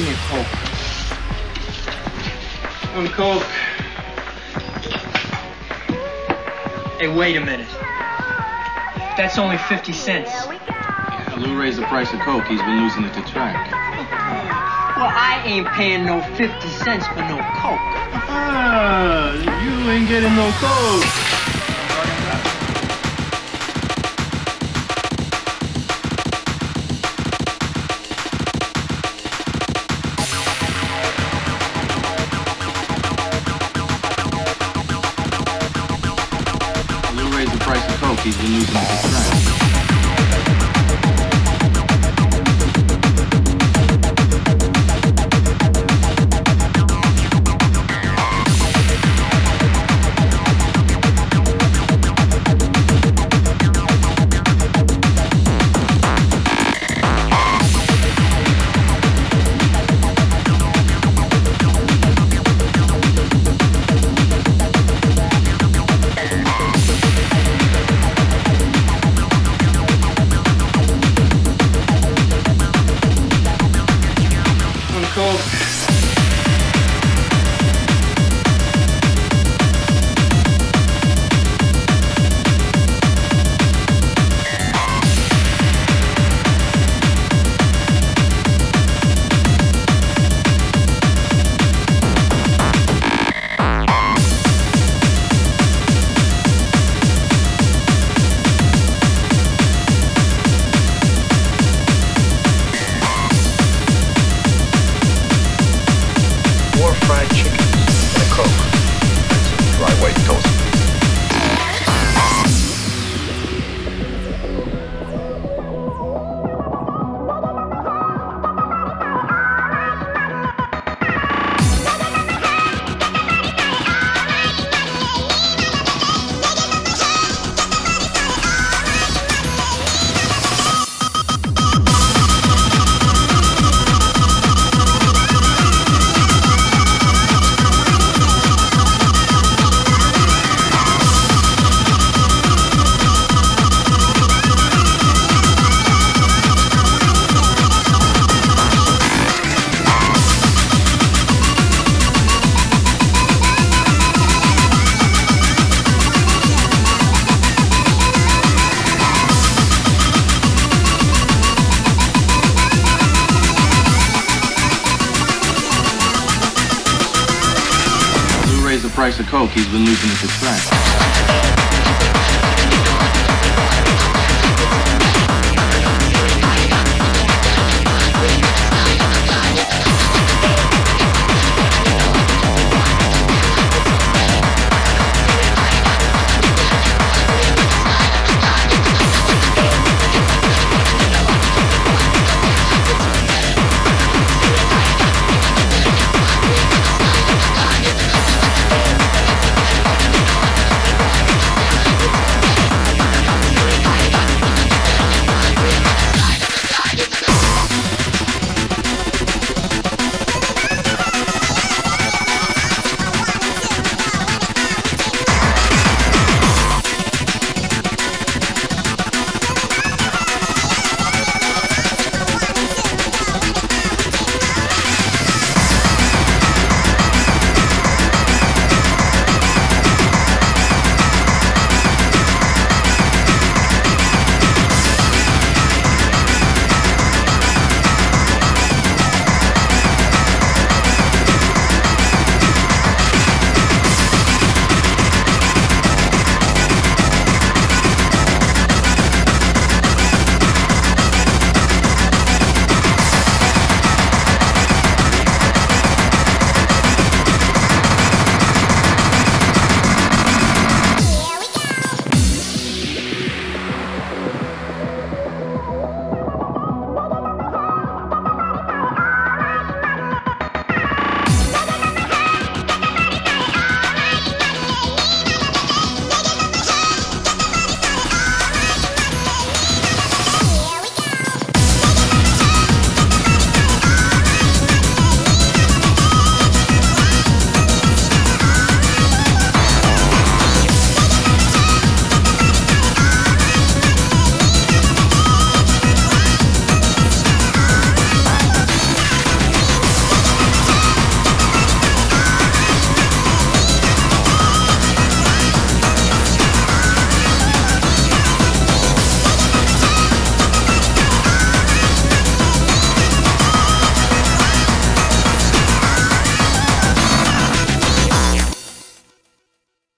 Give me a Coke. One Coke. Hey, wait a minute. That's only 50 cents. Yeah, Lou raised the price of Coke. He's been losing it to track. Well, I ain't paying no 50 cents for no Coke. Ah, you ain't getting no Coke. He's been losing it track. price of coke, he's been losing his track.